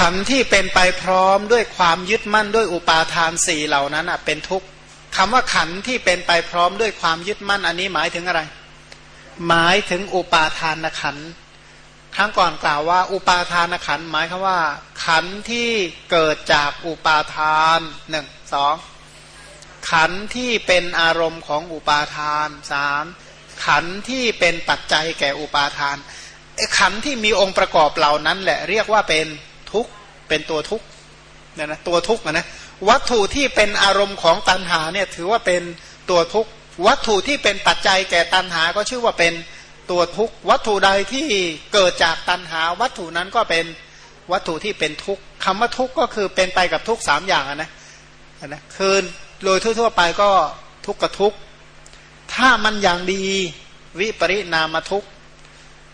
ขันที่เป็นไปพร้อมด้วยความยึดมั่นด้วยอุปาทานสี่เหล่านั้นอะเป็นทุกข์คำว่าขันที่เป็นไปพร้อมด้วยความยึดมั่นอันนี้หมายถึงอะไร หมายถึงอุปาทานขันครั้งก่อนกล่าวว่า อุปาทานขันหมายคำว่า ขันที่เกิดจากอุปาทานหนึ่งสองขันที่เป็นอารมณ์ของอุปาทานสามขันที่เป็นปัจจัยแก่อุปาทานขันที่มีองค์ประกอบเหล่านั้นแหละเรียกว่าเป็น ทุกข์เป็นตัวทุกข์เนี่ยนะตัวทุกข์นะวัตถุที่เป็นอารมณ์ของตัณหาเนี่ยถือว่าเป็นตัวทุกข์วัตถุที่เป็นปัจจัยแก่ตัณหาก็ชื่อว่าเป็นตัวทุกข์วัตถุใดที่เกิดจากตัณหา วัตถุนั้นก็เป็นวัตถุที่เป็นทุกข์คำว่าทุกข์ก็คือเป็นไปกับทุกข์สามอย่างนะนะคือโดยทั่วๆไปก็ทุกข์กับทุกข์ถ้ามันอย่างดีวิปริณามทุกข์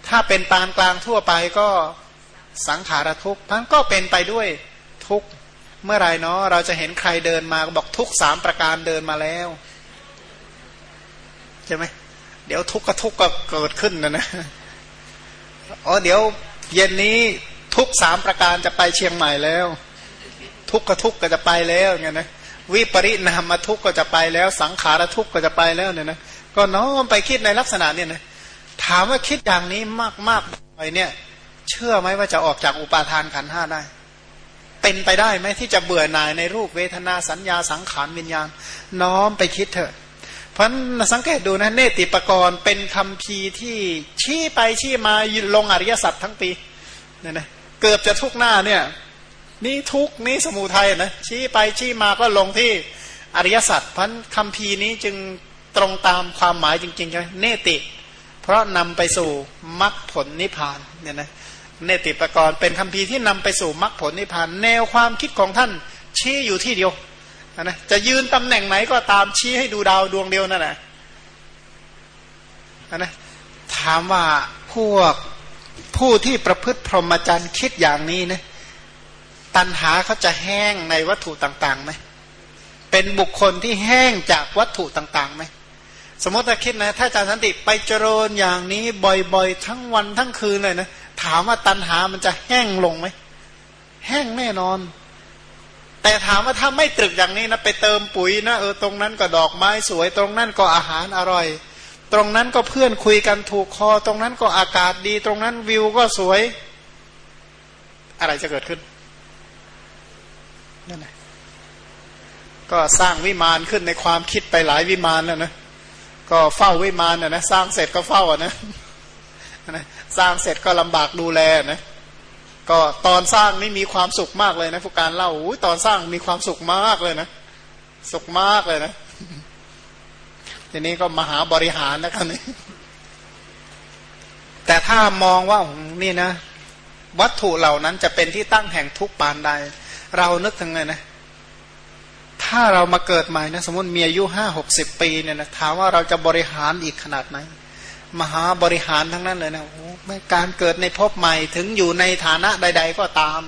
ถ้าเป็นปานกลางทั่วไปก็ สังขารทุกข์ทั้งก็เป็นไปด้วยทุกข์เมื่อไรเนาะเราจะเห็นใครเดินมาบอกทุกสามประการเดินมาแล้วใช่ไหมเดี๋ยวทุกข์ก็ทุกข์ก็เกิดขึ้นนะนะอ๋อเดี๋ยวเย็นนี้ทุกสามประการจะไปเชียงใหม่แล้ว ทุกข์ก็ทุกข์ก็จะไปแล้วไงนะวิปริณามาทุกข์ก็จะไปแล้ว สังขารทุกข์ก็จะไปแล้วเนี่ยนะก็น้อมไปคิดในลักษณะเนี่ยนะถามว่าคิดอย่างนี้มากมากไปเนี่ย เชื่อไหมว่าจะออกจากอุปาทานขันห้าได้ เป็นไปได้ไหมที่จะเบื่อหน่ายในรูปเวทนาสัญญาสังขารวิญญาณ น้อมไปคิดเถอะ เพราะสังเกตดูนะเนติปกรณ์เป็นคำพีที่ชี้ไปชี้มาลงอริยสัจทั้งปีเนี่ยนะเกือบจะทุกหน้าเนี่ยนี่ทุกนี่สมุทัยนะชี้ไปชี้มาก็ลงที่อริยสัจพันคำพีนี้จึงตรงตามความหมายจริงๆใช่ไหมเนติ เพราะนำไปสู่มรรคผลนิพพานเนี่ยนะ เนติปกรณ์เป็นคำพีที่นำไปสู่มรรคผลนิพพานแนวความคิดของท่านชี้อยู่ที่เดียวนะจะยืนตำแหน่งไหนก็ตามชี้ให้ดูดาวดวงเดียวนั่นแหละนะถามว่าพวกผู้ที่ประพฤติพรหมจรรย์คิดอย่างนี้นะตัณหาเขาจะแห้งในวัตถุต่างๆไหมเป็นบุคคลที่แห้งจากวัตถุต่างๆไหมสมมติถ้าคิดนะ ถ้าอาจารย์สันติไปเจริญอย่างนี้บ่อยๆ ทั้งวันทั้งคืนเลยนะ ถามว่าตัณหามันจะแห้งลงไหมแห้งแน่นอน แต่ถามว่าถ้าไม่ตรึกอย่างนี้นะไปเติมปุ๋ยนะเออตรงนั้นก็ดอกไม้สวย ตรงนั้นก็อาหารอร่อย ตรงนั้นก็เพื่อนคุยกันถูกคอ ตรงนั้นก็อากาศดี ตรงนั้นวิวก็สวย อะไรจะเกิดขึ้นนั่นแหละก็สร้างวิมานขึ้นในความคิดไปหลายวิมานแล้วนะก็เฝ้าวิมานนะนะสร้างเสร็จก็เฝ้าอะนะนะ สร้างเสร็จก็ลำบากดูแลนะก็ตอนสร้างนี่มีความสุขมากเลยนะผู้การเล่าอตอนสร้างมีความสุขมากเลยนะ สุขมากเลยนะ ทีนี้ก็มหาบริหารนะครับนี่แต่ถ้ามองว่านี่นะ วัตถุเหล่านั้นจะเป็นที่ตั้งแห่งทุกปานใด เรานึกถึงไงนะ ถ้าเรามาเกิดใหม่นะ สมมติมีอายุห้าหกสิบปีเนี่ยนะถามว่าเราจะบริหารอีกขนาดไหน มหาบริหารทั้งนั้นเลยนะโอ้การเกิดในภพใหม่ถึงอยู่ในฐานะใด ๆ ก็ตาม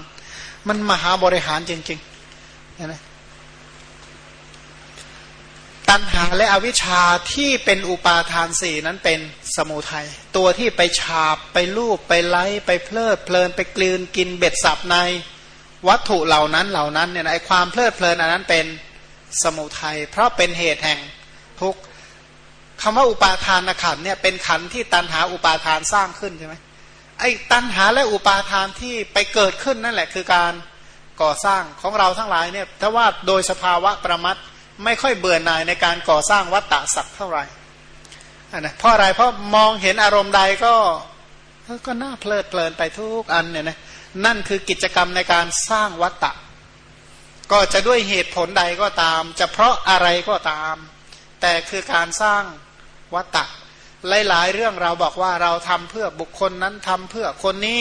มันมหาบริหารจริงๆนะตัณหาและอวิชชาที่เป็นอุปาทานสี่นั้นเป็นสมุทัยตัวที่ไปฉาบไปลูบไปไล่ไปเพลิดเพลินไปกลืนกินเบ็ดสับในวัตถุเหล่านั้นเหล่านั้นเนี่ยไอความเพลิดเพลินอันนั้นเป็นสมุทัยเพราะเป็นเหตุแห่งทุก คำว่าอุปาทานขันเนี่ยเป็นขันที่ตันหาอุปาทานสร้างขึ้นใช่ไหมไอ้ตันหาและอุปาทานที่ไปเกิดขึ้นนั่นแหละ คือการก่อสร้างของเราทั้งหลายเนี่ยถ้าว่าโดยสภาวะประมัดไม่ค่อยเบื่อหน่ายในการก่อสร้างวัตตะสักเท่าไหร่อันนะเพราะอะไรเพราะมองเห็นอารมณ์ใดก็ก็น่าเพลิดเพลินไปทุกอันเนี่ยนะนั่นคือกิจกรรมในการสร้างวัตตะ ก็จะด้วยเหตุผลใดก็ตาม จะเพราะอะไรก็ตาม แต่คือการสร้าง วัตตะหลาย ๆ เรื่องเราบอกว่าเราทำเพื่อบุคคลนั้นทำเพื่อคนนี้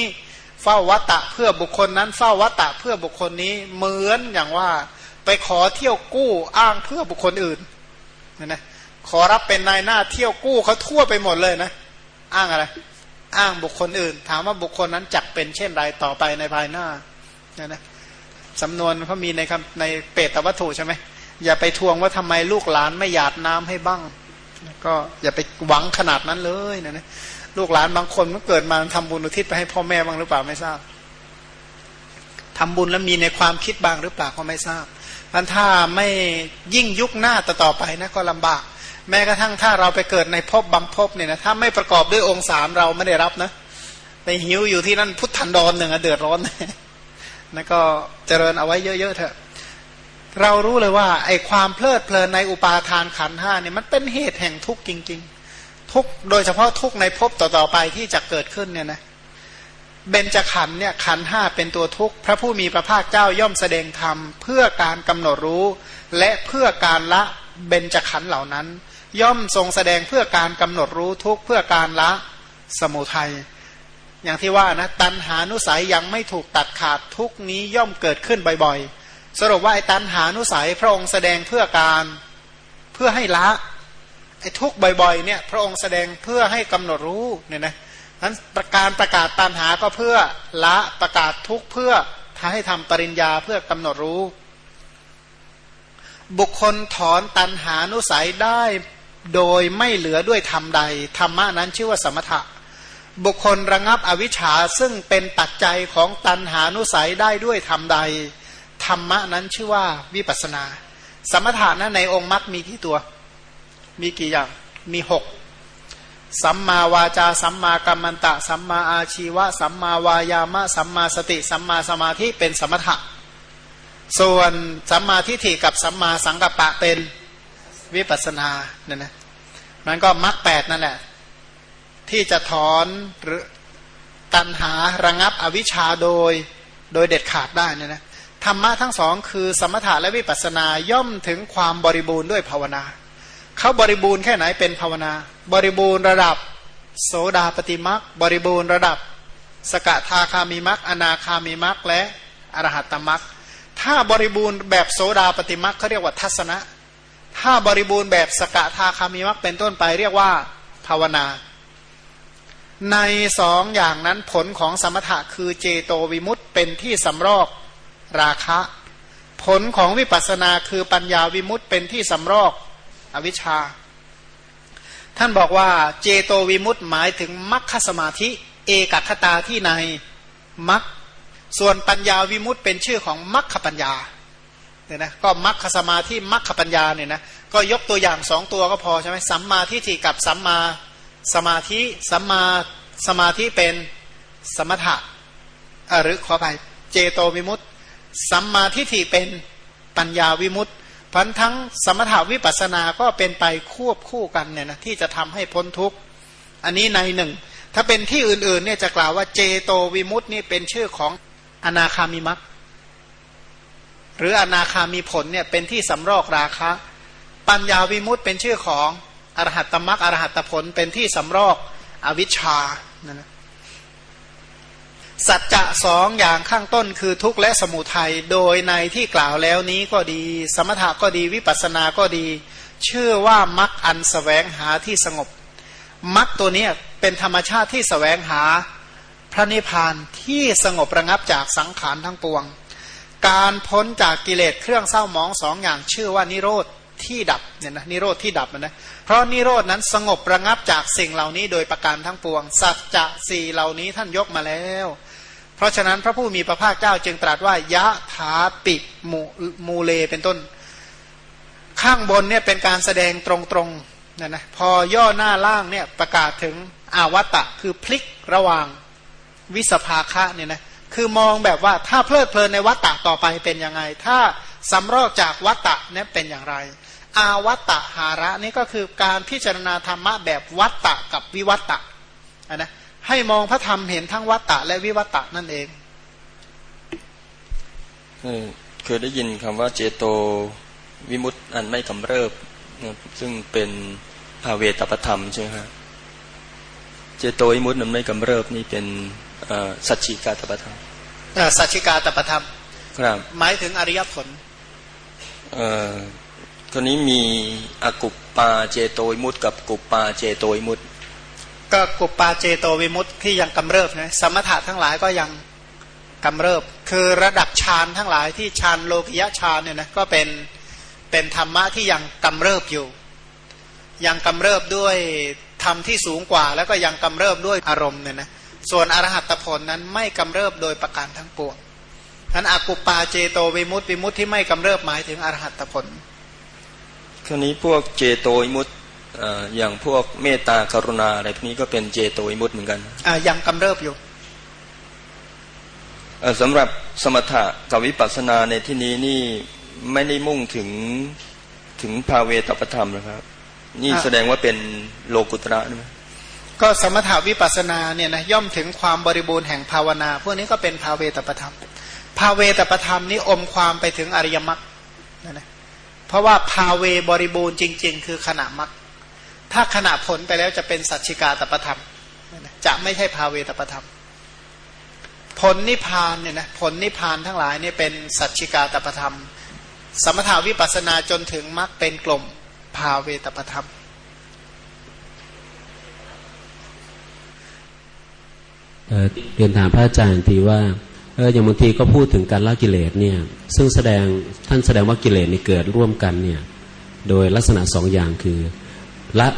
เฝ้าวัตตะเพื่อบุคคลนั้นเฝ้าวัตตะเพื่อบุคคลนี้เหมือนอย่างว่า ไปขอเที่ยวกู้อ้างเพื่อบุคคลอื่นนะนะขอรับเป็นนายหน้าเที่ยวกู้เขาทั่วไปหมดเลยนะ อ้างอะไร อ้างบุคคลอื่น ถามว่าบุคคลนั้นจักเป็นเช่นไรต่อไปในภายหน้านะนะสำนวนเขามีในคำในเปตตวัตถุใช่ไหมอย่าไปทวงว่าทำไมลูกหลานไม่หยาดน้ำให้บ้าง ก็อย่าไปหวังขนาดนั้นเลยนะนะลูกหลานบางคนเมื่อเกิดมาทำบุญอุทิศไปให้พ่อแม่บ้างหรือเปล่าไม่ทราบทำบุญแล้วมีในความคิดบ้างหรือเปล่าก็ไม่ทราบมันถ้าไม่ยิ่งยุคหน้าต่อตอไปนะก็ลำบาก แม้กระทั่งถ้าเราไปเกิดในภพบางภพเนี่ยนะถ้าไม่ประกอบด้วยองค์สามเราไม่ได้รับนะไปหิวอยู่ที่นั่นพุทธันดรหนึ่งเดือดร้อนนั่นก็เจริญเอาไว้เยอะๆเถอะ เรารู้เลยว่าไอ้ความเพลิดเพลินในอุปาทานขันห้าเนี่ยมันเป็นเหตุแห่งทุกข์จริง ๆ ทุกโดยเฉพาะทุกในภพต่อๆไปที่จะเกิดขึ้นเนี่ยนะเบญจขันเนี่ยขันห้าเป็นตัวทุกข์พระผู้มีพระภาคเจ้าย่อมแสดงธรรมเพื่อการกำหนดรู้ และเพื่อการละเบญจขันเหล่านั้น ย่อมทรงแสดงเพื่อการกำหนดรู้ทุกเพื่อการละสมุทัยอย่างที่ว่านะตันหานุสัยยังไม่ถูกตัดขาดทุกนี้ย่อมเกิดขึ้นบ่อยๆ สรุปว่าไอ้ตันหานุสัยพระองค์แสดงเพื่อการเพื่อให้ละไอ้ทุกบ่อยๆเนี่ยพระองค์แสดงเพื่อให้กำหนดรู้เนี่ยนะนั้นประการประกาศตันหาก็เพื่อละประกาศทุกเพื่อทาให้ทำปริญญาเพื่อกำหนดรู้ บุคคลถอนตันหานุสัยได้โดยไม่เหลือด้วยธรรมใดธรรมะนั้นชื่อว่าสมถะ บุคคลระงับอวิชชาซึ่งเป็นปัจจัยของตันหานุสัยได้ด้วยธรรมใด ธรรมะนั้นชื่อว่าวิปัสนา สมถะนั้นในองค์มรรคมีกี่ตัว มีกี่อย่าง มีหกสัมมาวาจา สัมมากัมมันตะ สัมมาอาชีวะ สัมมาวายามะ สัมมาสติ สัมมาสมาธิเป็นสมถะ ส่วนสัมมาทิฏฐิกับสัมมาสังกัปปะเป็นวิปัสนาเนี่ยนะมันก็มรรคแปดนั่นแหละที่จะถอนหรือตัณหาระงับอวิชชาโดยโดยเด็ดขาดได้นะนะ ธรรมะทั้งสองคือสมถะและวิปัสนาย่อมถึงความบริบูรณ์ด้วยภาวนา เขาบริบูรณ์แค่ไหนเป็นภาวนา บริบูรณ์ระดับ โสดาปฏิมักบริบูรณ์ระดับ สกทาคามิมักอนาคามิมักและอรหัตตมักถ้าบริบูรณ์แบบโสดาปฏิมักเขาเรียกว่าทัศนะ ถ้าบริบูรณ์แบบสกทาคามิมักเป็นต้นไปเรียกว่าภาวนา ในสองอย่างนั้นผลของสมถะคือเจโตวิมุตเป็นที่สำรอก ราคะ ผลของวิปัสสนาคือปัญญาวิมุตต์เป็นที่สำรอกอวิชชา ท่านบอกว่าเจโตวิมุตต์หมายถึงมัคคสมาธิ เอกคตาที่ในมัคส่วนปัญญาวิมุตต์เป็นชื่อของมัคคปัญญาเนี่ยนะก็มัคคสมาธิมัคคปัญญาเนี่ยนะก็ยกตัวอย่างสองตัวก็พอใช่ไหมสัมมาทิฏฐิกับสัมมาสมาธิสัมมาสมาธิเป็นสมถะหรือขอไปเจโตวิมุตต์ สัมมาทิฏฐิเป็นปัญญาวิมุตต์พันทั้งสมถาวิปัสนาก็เป็นไปควบคู่กันเนี่ยนะที่จะทำให้พ้นทุกข์ อันนี้ในหนึ่ง ถ้าเป็นที่อื่นๆเนี่ยจะกล่าวว่าเจโตวิมุตต์นี่เป็นชื่อของอนาคามิมักหรืออนาคามีผลเนี่ยเป็นที่สำรอกราคะ ปัญญาวิมุตต์เป็นชื่อของอรหัตตมรักอรหัตผลเป็นที่สำรอกอวิชชานั่นนะ สัจจะสองอย่างข้างต้นคือทุกข์และสมุทัยโดยในที่กล่าวแล้วนี้ก็ดี สมถะก็ดีวิปัสสนาก็ดี เชื่อว่ามักอันสแสวงหาที่สงบมักตัวนี้เป็นธรรมชาติที่สแสวงหาพระนิพพานที่สงบระงับจากสังขารทั้งปวง การพ้นจากกิเลสเครื่องเศร้าหมองสองอย่างชื่อว่านิโรธที่ดับเนี่ยนะนิโรธที่ดับนะเพราะนิโรธนั้นสงบระงับจากสิ่งเหล่านี้โดยประการทั้งปวง สัจจะสี่เหล่านี้ท่านยกมาแล้ว เพราะฉะนั้นพระผู้มีพระภาคเจ้าจึงตรัสว่ายะถาปิมูมูเลเป็นต้น ข้างบนเนี่ยเป็นการแสดงตรงๆนะนะพอย่อหน้าล่างเนี่ยประกาศถึงอาวัตะคือพลิกระหว่างวิสภาคะเนี่ยนะคือมองแบบว่าถ้าเพลิดเพลินในวัตตะต่อไปเป็นยังไง ถ้าสำรอกจากวัตตะเนี่ยเป็นอย่างไร อาวัตตะหาระนี่ก็คือการพิจารณาธรรมะแบบวัตตะกับวิวัตตะนะ ให้มองพระธรรมเห็นทั้งวัตตะและวิวัตตะนั่นเองเคยได้ยินคำว่าเจโตวิมุตต์อันไม่กำเริบ ซึ่งเป็นภาเวตประธรรมใช่ไหมครับเจโตวิมุตต์นั้นไม่กำเริบนี่เป็นสัจจิกาตประธรรมสัจจิกาตประธรรม ครับ หมายถึงอริยผลตัวนี้มีอกุปปาเจโตวิมุตต์กับกุปปาเจโตวิมุตต์ ก็กุปปาเจโตวิมุตต์ที่ยังกำเริบนะสมถะทั้งหลายก็ยังกำเริบ คือระดับฌานทั้งหลายที่ฌานโลกิยะฌานเนี่ยนะก็เป็นเป็นธรรมะที่ยังกำเริบอยู่ ยังกำเริบด้วยธรรมที่สูงกว่า แล้วก็ยังกำเริบด้วยอารมณ์เนี่ยนะส่วนอรหัตผลนั้นไม่กำเริบโดยประการทั้งปวงอันอากุปปาเจโตวิมุตติวิมุตติที่ไม่กำเริบหมายถึงอรหัตผลคราวนี้พวกเจโตวิมุตติ อย่างพวกเมตตากรุณาอะไรพวกนี้ก็เป็นเจโตวิมุตติเหมือนกันอ่ายังกำเริบอยู่สำหรับสมถะกับวิปัสสนาในที่นี้นี่ไม่ได้มุ่งถึงถึงภาเวตปธรรมนะครับ นี่แสดงว่าเป็นโลกุตระใช่ไหมก็สมถาวิปัสนาเนี่ยนะย่อมถึงความบริบูรณ์แห่งภาวนา พวกนี้ก็เป็นภาเวตปธรรม ภาเวตปธรรมนี้อมความไปถึงอริยมรรคนะเพราะว่าภาเวบริบูรณ์จริง ๆ คือขณะมรรค ถ้าขณะผลไปแล้วจะเป็นสัจจิกาตประธรรม จะไม่ใช่ภาเวตประธรรม ผลนิพพานเนี่ยนะผลนิพพานทั้งหลายเนี่ยเป็นสัจจิกาตประธรรม สมถาวิปัสนาจนถึงมรรคเป็นกลุ่มภาเวตประธรรมเรียนถามพระอาจารย์ทีว่าเอออย่างบางทีก็พูดถึงการละกิเลสเนี่ย ซึ่งแสดงท่านแสดงว่ากิเลสนี่เกิดร่วมกันเนี่ย โดยลักษณะสองอย่างคือ ละ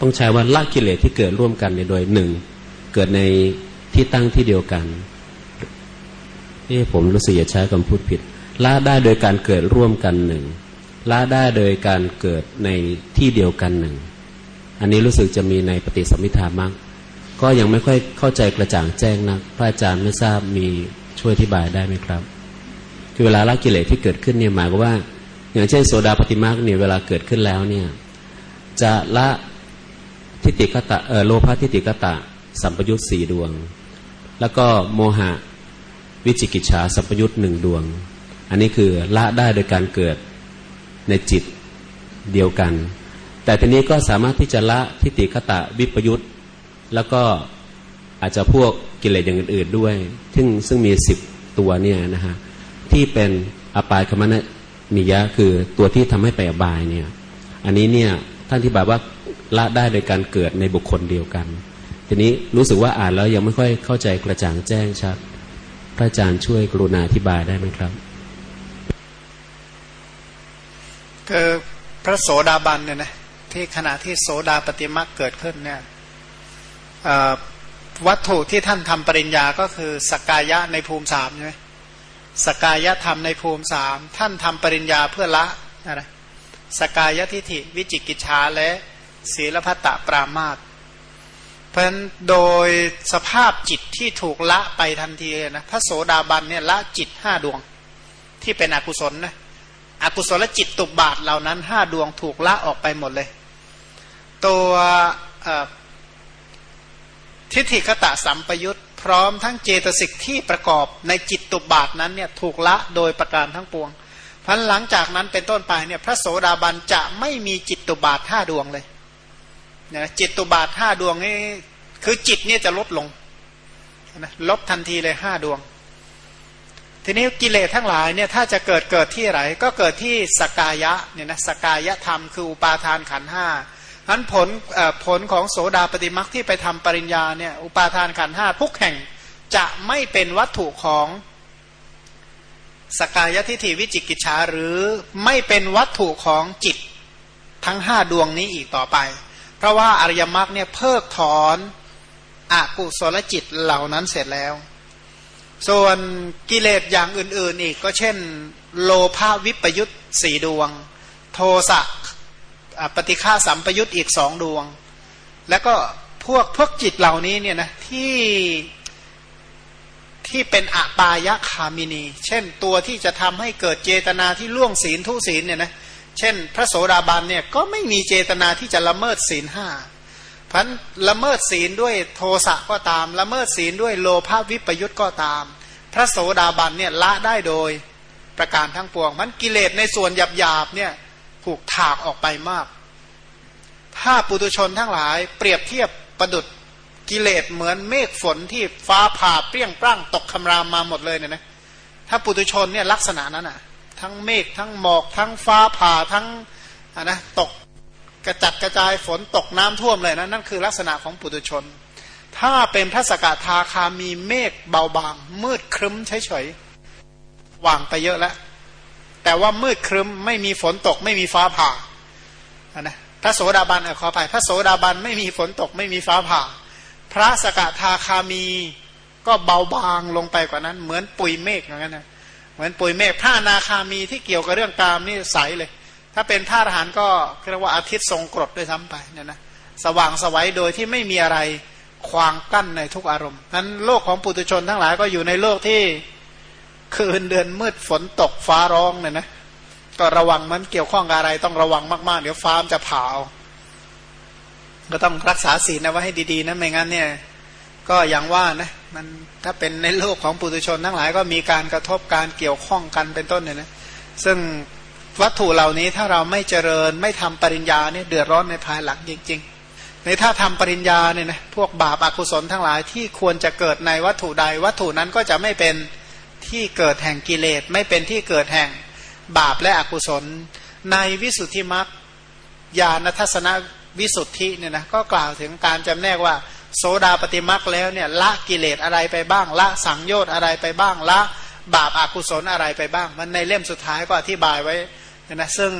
ต้องใช้ว่าละกิเลสที่เกิดร่วมกันในโดยหนึ่ง เกิดในที่ตั้งที่เดียวกันเอ้ผมรู้สึกอย่าใช้คำพูดผิดละได้โดยการเกิดร่วมกันหนึ่งละได้โดยการเกิดในที่เดียวกันหนึ่ง อันนี้รู้สึกจะมีในปฏิสัมพิธามากก็ยังไม่ค่อยเข้าใจกระจ่างแจ้งนะพระอาจารย์ไม่ทราบมีช่วยอธิบายได้ไหมครับ คือเวลาละกิเลสที่เกิดขึ้นเนี่ยหมายว่า อย่างเช่นโสดาปฏิมาเนี่ยเวลาเกิดขึ้นแล้วเนี่ย จะละทิฏฐิกตะเออโลภะทิฏฐิกตะ สัมปยุตสี่ดวง แล้วก็โมหะวิจิกิจฉาสัมปยุตหนึ่งดวง อันนี้คือละได้โดยการเกิดในจิตเดียวกัน แต่ทีนี้ก็สามารถที่จะละทิฏฐิกตะวิปยุตแล้วก็อาจจะพวกกิเลสอย่างอื่น ๆด้วย ซึ่งซึ่งมีสิบตัวเนี่ยนะฮะที่เป็นอบายคมณนิยะคือตัวที่ทำให้ไปอบายเนี่ย อันนี้เนี่ย ท่านที่บอกว่าละได้โดยการเกิดในบุคคลเดียวกัน ทีนี้รู้สึกว่าอ่านแล้วยังไม่ค่อยเข้าใจกระจ่างแจ้งชัด พระอาจารย์ช่วยกรุณาอธิบายได้ไหมครับคือพระโสดาบันเนี่ยนะที่ขณะที่โสดาปฏิมาเกิดขึ้นเนี่ยวัตถุที่ท่านทำปริญญาก็คือสกายะในภูมิสามใช่ไหมสกายะธรรมในภูมิสามท่านทำปริญญาเพื่อละอะไร สกายทิฏฐิวิจิกิจชาและศีลพัตตปรามาตเพราะนั้นโดยสภาพจิตที่ถูกละไปทันทีเลยนะพระโสดาบันเนี่ยละจิตห้าดวงที่เป็นอกุศลนะอกุศลจิตตุบาทเหล่านั้นห้าดวงถูกละออกไปหมดเลย ตัวทิฏฐิคตะสัมปยุตพร้อมทั้งเจตสิกที่ประกอบในจิตตุบาทนั้นเนี่ยถูกละโดยประการทั้งปวง พันหลังจากนั้นเป็นต้นไปเนี่ยพระโสดาบันจะไม่มีจิตตุบาทห้าดวงเลยนะจิตตุบาทห้าดวงนี่คือจิตเนี่ยจะลดลงนะลบทันทีเลยห้าดวง ทีนี้กิเลสทั้งหลายเนี่ยถ้าจะเกิดเกิดที่ไหนก็เกิดที่สกายะเนี่ยนะสกายะธรรมคืออุปาทานขันห้าอันผลผลของโสดาปฏิมักที่ไปทำปริญญาเนี่ยอุปาทานขันห้าทุกแห่งจะไม่เป็นวัตถุของ สกายทิฏฐิวิจิกิจฉาหรือไม่เป็นวัตถุของจิตทั้งห้าดวงนี้อีกต่อไป เพราะว่าอริยมรรคเนี่ยเพิกถอนอกุศลจิตเหล่านั้นเสร็จแล้ว ส่วนกิเลสอย่างอื่น ๆ อีกก็เช่น โลภาวิปยุตสี่ดวง โทสะปฏิฆาสัมปยุตอีกสองดวง แล้วก็พวกพวกจิตเหล่านี้เนี่ยนะที่ ที่เป็นอปายคามินี เช่นตัวที่จะทำให้เกิดเจตนาที่ล่วงศีลทุศีลเนี่ยนะเช่น พระโสดาบันเนี่ยก็ไม่มีเจตนาที่จะละเมิดศีลห้าพันละเมิดศีลด้วยโทสะก็ตาม ละเมิดศีลด้วยโลภะวิปยุตก็ตาม พระโสดาบันเนี่ยละได้โดยประการทั้งปวงมันกิเลสในส่วนหยาบๆเนี่ยถูกถากออกไปมาก ถ้าปุตุชนทั้งหลายเปรียบเทียบประดุด กิเลสเหมือนเมฆฝนที่ฟ้าผ่าเปรี้ยงปร้างตกคำรามมาหมดเลยเนี่ยนะถ้าปุตุชนเนี่ยลักษณะนั้นอะ ทั้งเมฆทั้งหมอกทั้งฟ้าผ่าทั้งอะนะตกกระจัดกระจายฝนตกน้ำท่วมเลยนะนั่นคือลักษณะของปุตุชน ถ้าเป็นพระสกทาคามีเมฆเบาบาง มืดครึ้มเฉยๆว่างไปเยอะแล้วแต่ว่ามืดครึ้มไม่มีฝนตกไม่มีฟ้าผ่านะพระโสดาบันขอไปพระโสดาบันไม่มีฝนตกไม่มีฟ้าผ่า พระสกทาคามีก็เบาบางลงไปกว่านั้น เหมือนปุยเมฆอย่างนั้นนะเหมือนปุยเมฆพระนาคามีที่เกี่ยวกับเรื่องกามนี่ใสเลย ถ้าเป็นพระอรหันต์ก็เรียกว่าอาทิตย์ทรงกรดด้วยซ้ำไปเนี่ยนะสว่างสวัยโดยที่ไม่มีอะไรขวางกั้นในทุกอารมณ์นั้นโลกของปุถุชนทั้งหลายก็อยู่ในโลกที่คืนเดือนมืดฝนตกฟ้าร้องเนี่ยนะก็ระวังมันเกี่ยวข้องกับอะไรต้องระวังมากๆ เดี๋ยวฟ้ามจะเผา ก็ต้องรักษาศีลนะว่าให้ดีๆนะไม่งั้นเนี่ยก็อย่างว่านะมันถ้าเป็นในโลกของปุถุชนทั้งหลายก็มีการกระทบการเกี่ยวข้องกันเป็นต้นเนี่ยนะซึ่งวัตถุเหล่านี้ถ้าเราไม่เจริญไม่ทำปริญญาเนี่ยเดือดร้อนในภายหลังจริง ๆ ในถ้าทำปริญญาเนี่ยนะพวกบาปอากุศลทั้งหลายที่ควรจะเกิดในวัตถุใด วัตถุนั้นก็จะไม่เป็นที่เกิดแห่งกิเลส ไม่เป็นที่เกิดแห่งบาปและอกุศล ในวิสุทธิมรรคญาณทัศน วิสุทธิเนี่ยนะก็กล่าวถึงการจำแนกว่า โสดาปฏิมรรคแล้วเนี่ยละกิเลสอะไรไปบ้าง ละสังโยชน์อะไรไปบ้างละบาปอากุศลอะไรไปบ้าง มันในเล่มสุดท้ายก็อธิบายไว้นะซึ่ง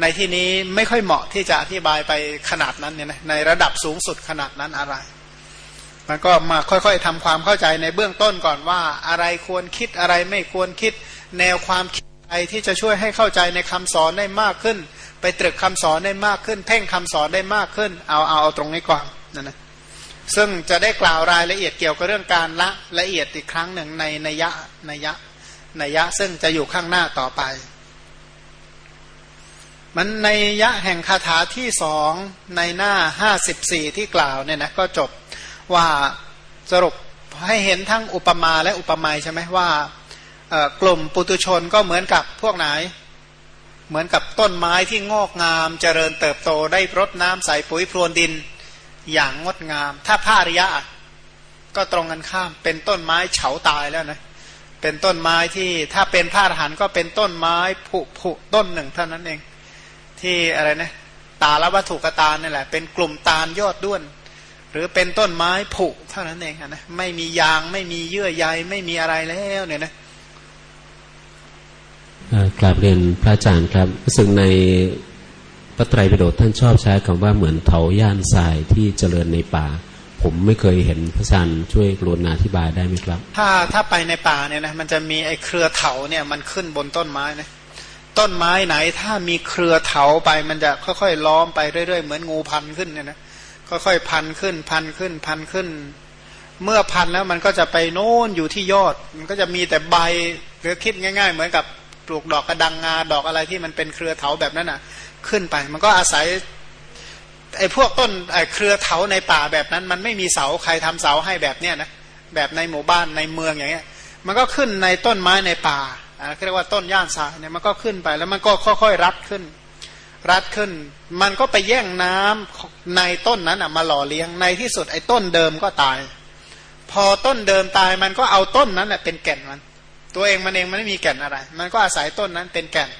ในที่นี้ไม่ค่อยเหมาะที่จะอธิบายไปขนาดนั้นเนี่ยนะในระดับสูงสุดขนาดนั้นอะไร มันก็มาค่อยๆทำความเข้าใจในเบื้องต้นก่อนว่า อะไรควรคิดอะไรไม่ควรคิดแนวความคิดอะไรที่จะช่วยให้เข้าใจในคำสอนได้มากขึ้น ไปตรึกคำสอนได้มากขึ้น เพ่งคำสอนได้มากขึ้น เอาเอาเอาตรงนี้ก่อนนั่นนะซึ่งจะได้กล่าวรายละเอียดเกี่ยวกับเรื่องการละละเอียดอีกครั้งหนึ่งในนัยะนัยะนัยะซึ่งจะอยู่ข้างหน้าต่อไป มันในยะแห่งคาถาที่สองในหน้าห้าสิบสี่ที่กล่าวเนี่ยนะก็จบว่าสรุปให้เห็นทั้งอุปมาและอุปไมยใช่ไหมว่ากลุ่มปุตุชนก็เหมือนกับพวกไหน เหมือนกับต้นไม้ที่งอกงามเจริญเติบโตได้รดน้ำใส่ปุ๋ยพรวนดิน อย่างงดงาม ถ้าผ้าริยะ ก็ตรงกันข้าม เป็นต้นไม้เฉาตายแล้วนะเป็นต้นไม้ที่ถ้าเป็นผ้าหันก็เป็นต้นไม้ผุผุต้นหนึ่งเท่านั้นเอง ที่อะไรนะตาละวัตถุกตานี่แหละ เป็นกลุ่มตาลยอดด้วน หรือเป็นต้นไม้ผุเท่านั้นเองนะไม่มียางไม่มีเยื่อใยไม่มีอะไรแล้วเนี่ยนะ กราบเรียนพระอาจารย์ครับซึ่งในพระไตรปิฎกท่านชอบใช้คำว่าเหมือนเถาย่านทรายที่เจริญในป่า ผมไม่เคยเห็นพระอาจารย์ช่วยกรุณาอธิบายได้ไหมครับ ถ้าถ้าไปในป่าเนี่ยนะมันจะมีไอ้เครือเถาเนี่ยมันขึ้นบนต้นไม้นะต้นไม้ไหนถ้ามีเครือเถาไปมันจะค่อยๆล้อมไปเรื่อยๆเหมือนงูพันขึ้นเนี่ยนะค่อยๆพันขึ้นพันขึ้นพันขึ้น เมื่อพันแล้วมันก็จะไปโน่นอยู่ที่ยอด มันก็จะมีแต่ใบหรือคิดง่าย ๆ เหมือนกับ ปลูกดอกกระดังงาดอกอะไรที่มันเป็นเครือเถาแบบนั้นอะ ขึ้นไป มันก็อาศัยไอ้พวกต้นไอ้เครือเถาในป่าแบบนั้น มันไม่มีเสาใครทำเสาให้แบบเนี้ยนะแบบในหมู่บ้านในเมืองอย่างเงี้ย มันก็ขึ้นในต้นไม้ในป่าอ่าเรียกว่าต้นย่านสายเนี่ยมันก็ขึ้นไปแล้วมันก็ค่อยๆรัดขึ้น รัดขึ้น มันก็ไปแย่งน้ำในต้นนั้นอะมาหล่อเลี้ยงในที่สุดไอ้ต้นเดิมก็ตาย พอต้นเดิมตายมันก็เอาต้นนั้นแหละเป็นแก่นมัน ตัวเองมันเองมันไม่มีแก่นอะไร มันก็อาศัยต้นนั้นเป็นแก่น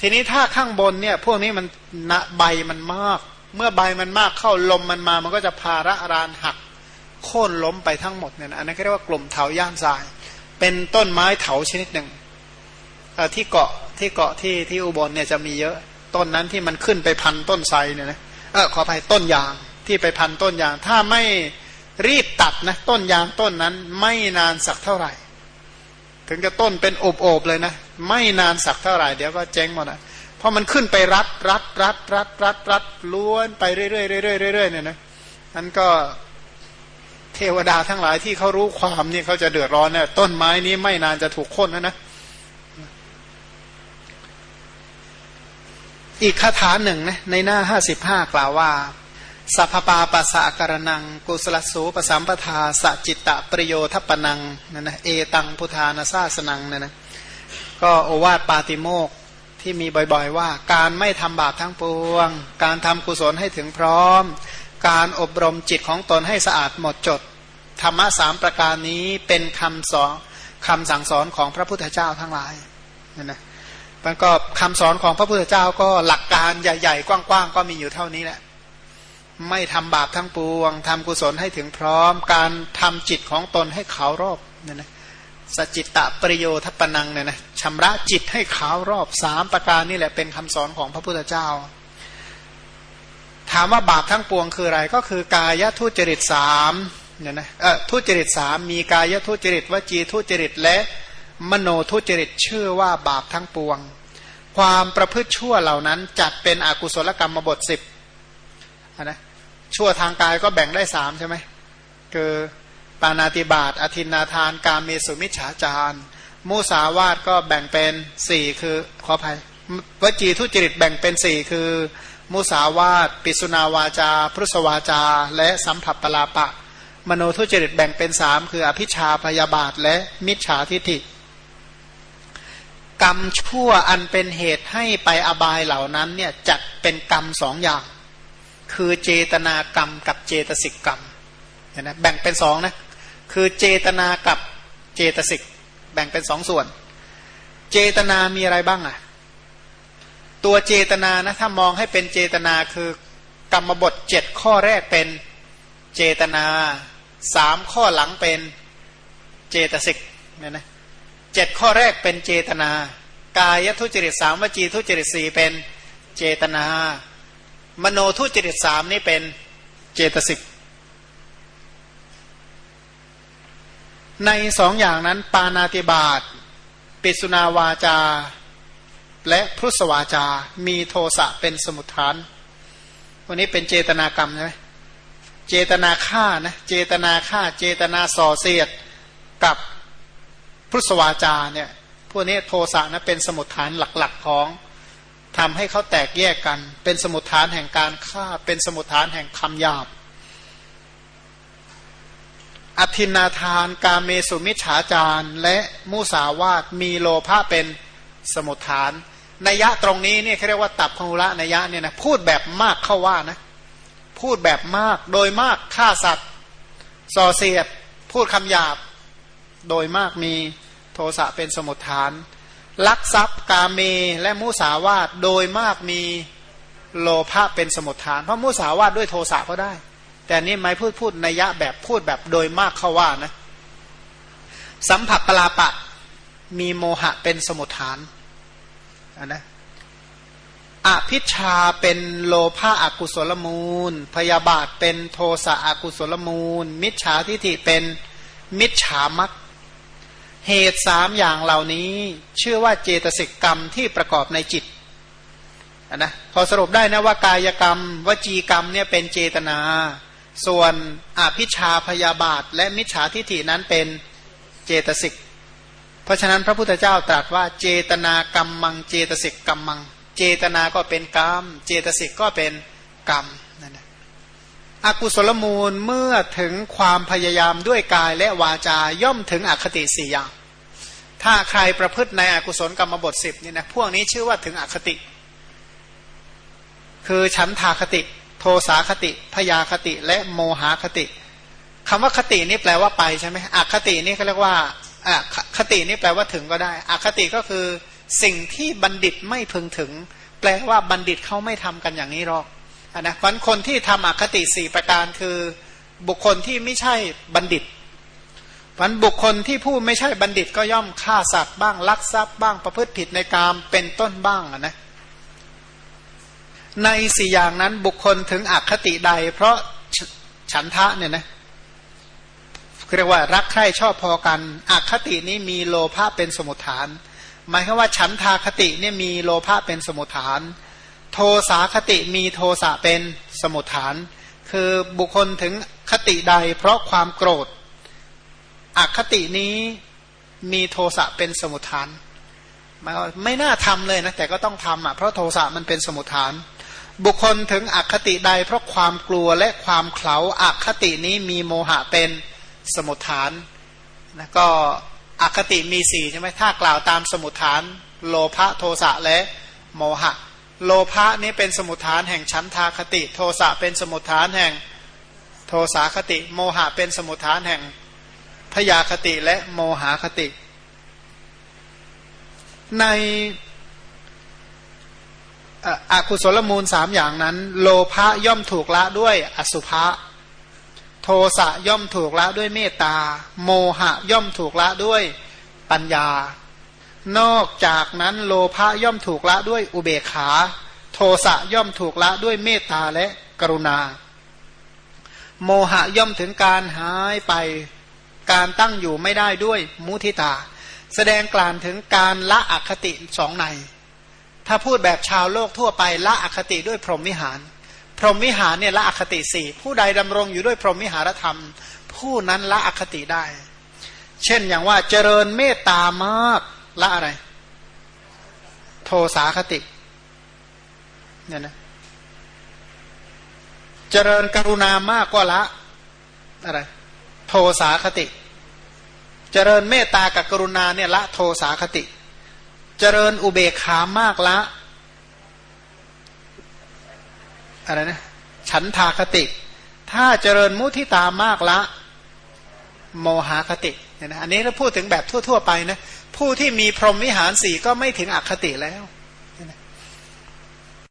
ทีนี้ถ้าข้างบนเนี่ย พวกนี้มันณใบมันมาก เมื่อใบมันมากเข้าลมมันมา มันก็จะพาระรานหักโค่นล้มไปทั้งหมดเนี่ยอันนั้นเรียกว่ากลุ่มเถาย่านทราย เป็นต้นไม้เถาชนิดหนึ่งที่เกาะที่เกาะที่ที่อุบลเนี่ยจะมีเยอะต้นนั้นที่มันขึ้นไปพันต้นไทรเนี่ยนะเออขอไปต้นยางที่ไปพันต้นยาง ถ้าไม่รีบตัดนะต้นยางต้นนั้นไม่นานสักเท่าไหร่ ถึงจะต้นเป็นโอบๆเลยนะ ไม่นานสักเท่าไหร่เดี๋ยวก็เจ๊งหมดอะเพราะมันขึ้นไปรัดรัดรัดรัดรัดรัดล้วนไปเรื่อยๆเรื่อยๆเรื่อยๆเนี่ยนะนั้นก็เทวดาทั้งหลายที่เขารู้ความนี่เขาจะเดือดร้อนเนี่ยต้นไม้นี้ไม่นานจะถูกค้นนะนะอีกคาถาหนึ่งนะในหน้าห้าสิบห้ากล่าวว่า สัพปาปัสสะกรนัง กุสลสูปสัมปทาสจิตตะประโยทัปนังนั่นนะเอตังพุทานาซาสนังนั่นนะก็โอวาทปาติโมกที่มีบ่อยๆว่า การไม่ทำบาปทั้งปวง การทำกุศลให้ถึงพร้อม การอบรมจิตของตนให้สะอาดหมดจด ธรรมะสามประการนี้เป็นคำสอนคำสั่งสอนของพระพุทธเจ้าทั้งหลายนั่นนะมันก็คำสอนของพระพุทธเจ้าก็หลักการใหญ่ ๆ กว้างๆก็มีอยู่เท่านี้แหละ ไม่ทำบาปทั้งปวงทำกุศลให้ถึงพร้อม การทำจิตของตนให้ขาวรอบเนี่ยนะสจิตตะประโยทัปนังเนี่ยนะชำระจิตให้ขาวรอบสามประการนี่แหละเป็นคำสอนของพระพุทธเจ้า ถามว่าบาปทั้งปวงคืออะไร ก็คือกายทุจริตสามเนี่ยนะเออทุจริตสามมีกายทุจริตวจีทุจริตและมโนทุจริตชื่อว่าบาปทั้งปวง ความประพฤติชั่วเหล่านั้นจัดเป็นอกุศลกรรมบทสิบ นะชั่วทางกายก็แบ่งได้สามใช่ไหมคือปานาติบาตอธินาทาน การเมสุมิจฉาจารมุสาวาตก็แบ่งเป็นสี่คือขออภัยวจีทุจริตแบ่งเป็นสี่คือ มุสาวาตปิสุนาวาจา พุทธวาจา และสัมผัสปลาปะ มโนทุจริตแบ่งเป็นสามคืออภิชาพยาบาทและมิจฉาทิฏฐิกรรมชั่วอันเป็นเหตุให้ไปอบายเหล่านั้นเนี่ยจัดเป็นกรรมสองอย่าง คือเจตนากรรมกับเจตสิกกรรมเห็นไหมแบ่งเป็นสองนะคือเจตนากับเจตสิกแบ่งเป็นสองส่วน เจตนามีอะไรบ้างอะ ตัวเจตนานะถ้ามองให้เป็นเจตนาคือกรรมบทเจ็ดข้อแรกเป็นเจตนาสามข้อหลังเป็นเจตสิกเนี่ยนะเจ็ดข้อแรกเป็นเจตนา กายทุจริตสามวจีทุจริตสี่เป็นเจตนา มโนทุจริตสามนี่เป็นเจตสิกในสองอย่างนั้น ปานาติบาตปิสุนาวาจา และพุทธวาจา มีโทสะเป็นสมุทฐาน วันนี้เป็นเจตนากรรมใช่ไหมเจตนาฆ่านะเจตนาฆ่า เจตนาส่อเสียดกับพุทธวาจาเนี่ยพวกนี้โทสะนะเป็นสมุทฐานหลักๆของ ทำให้เขาแตกแยกกัน เป็นสมุทฐานแห่งการฆ่า เป็นสมุทฐานแห่งคำหยาบ อธินาทาน กาเมสุมิฉาจารและมุสาวาตมีโลภะเป็นสมุทฐานนัยยะตรงนี้เนี่ยเขาเรียกว่าตับพังระนัยยะเนี่ยนะพูดแบบมากเข้าว่านะ พูดแบบมากโดยมากฆ่าสัตว์ส่อเสียด พูดคำหยาบ โดยมากมีโทสะเป็นสมุทฐาน ลักทรัพย์กาเมและมุสาวาตโดยมากมีโลภะเป็นสมุทฐาน เพราะมุสาวาตด้วยโทสะก็ได้ แต่นี้ไม่พูดพูดนัยยะแบบพูดแบบโดยมากเขาว่านะ สัมผัสปลาปะมีโมหะเป็นสมุทฐานนนะอภิชาเป็นโลภะอกุศลมูล พยาบาทเป็นโทสะอกุศลมูล มิจฉาทิฏฐิเป็นมิจฉามัก เหตุสามอย่างเหล่านี้ ชื่อว่าเจตสิกกรรมที่ประกอบในจิตนะพอสรุปได้นะว่ากายกรรม วจีกรรมเนี่ยเป็นเจตนา ส่วนอภิชาพยาบาท และมิจฉาทิฏฐินั้นเป็นเจตสิก เพราะฉะนั้นพระพุทธเจ้าตรัสว่าเจตนากรรมมังเจตสิกกรรมมัง เจตนาก็เป็นกรรม เจตสิกก็เป็นกรรม อกุศลมูลเมื่อถึงความพยายามด้วยกายและวาจาย่อมถึงอคติสี่อย่าง ถ้าใครประพฤติในอกุศลกรรมบทสิบนี่นะพวกนี้ชื่อว่าถึงอคติ คือฉันทาคติ โทสาคติพยาคติและโมหาคติคำว่าคตินี่แปลว่าไปใช่ไหมอคตินี่เขาเรียกว่าอคตินี่แปลว่าถึงก็ได้ อคติก็คือสิ่งที่บัณฑิตไม่พึงถึง แปลว่าบัณฑิตเขาไม่ทำกันอย่างนี้หรอก นะวันคนที่ทำอคติสี่ประการคือบุคคลที่ไม่ใช่บัณฑิตวันบุคคลที่ผู้ไม่ใช่บัณฑิตก็ย่อมฆ่าสัตว์บ้างลักทรัพย์บ้างประพฤติผิดในกามเป็นต้นบ้างนะในสี่อย่างนั้นบุคคลถึงอคติใด เพราะฉันทะเนี่ยนะเรียกว่ารักใคร่ชอบพอกันอคตินี้มีโลภะเป็นสมุทฐาน หมายคือว่าฉันทาคติเนี่ยมีโลภะเป็นสมุทฐาน โทสาคติมีโทสะเป็นสมุทฐาน คือบุคคลถึงคติใดเพราะความโกรธ อคตินี้มีโทสะเป็นสมุทฐานไม่น่าทำเลยนะแต่ก็ต้องทำอะเพราะโทสะมันเป็นสมุทฐาน บุคคลถึงอคติใด เพราะความกลัวและความเข่าอคตินี้มีโมหะเป็นสมุทฐานนะก็อคติมีสี่ใช่ไหมถ้ากล่าวตามสมุทฐาน โลภะโทสะและโมหะ โลภะนี้เป็นสมุทฐานแห่งชั้นทาคติ โทสะเป็นสมุทฐานแห่งโทสาคติ โมหะเป็นสมุทฐานแห่งพยาคติและโมหาคติ ในอากุศลมูลสามอย่างนั้น โลภะย่อมถูกละด้วยอสุภะโทสะย่อมถูกละด้วยเมตตา โมหะย่อมถูกละด้วยปัญญา นอกจากนั้นโลภะย่อมถูกละด้วยอุเบกขา โทสะย่อมถูกละด้วยเมตตาและกรุณา โมหะย่อมถึงการหายไป การตั้งอยู่ไม่ได้ด้วยมุทิตา แสดงกล่าวถึงการละอคติสองใน ถ้าพูดแบบชาวโลกทั่วไปละอคติด้วยพรหมวิหาร พรหมวิหารเนี่ยละอคติสี่ผู้ใดดำรงอยู่ด้วยพรหมวิหารธรรม ผู้นั้นละอคติได้ เช่นอย่างว่าเจริญเมตตามาก ละอะไร โทสาคติเนี่ยนะเจริญกรุณามากก็ละ อะไร โทสาคติ เจริญเมตตากับกรุณาเนี่ยละโทสาคติ เจริญอุเบกขามากละ อะไรนะ ฉันทาคติ ถ้าเจริญมุทิตามากละ โมหาคติเนี่ยนะอันนี้เราพูดถึงแบบทั่ว ๆ ไปนะ ผู้ที่มีพรหมวิหารสี่ก็ไม่ถึงอคติแล้ว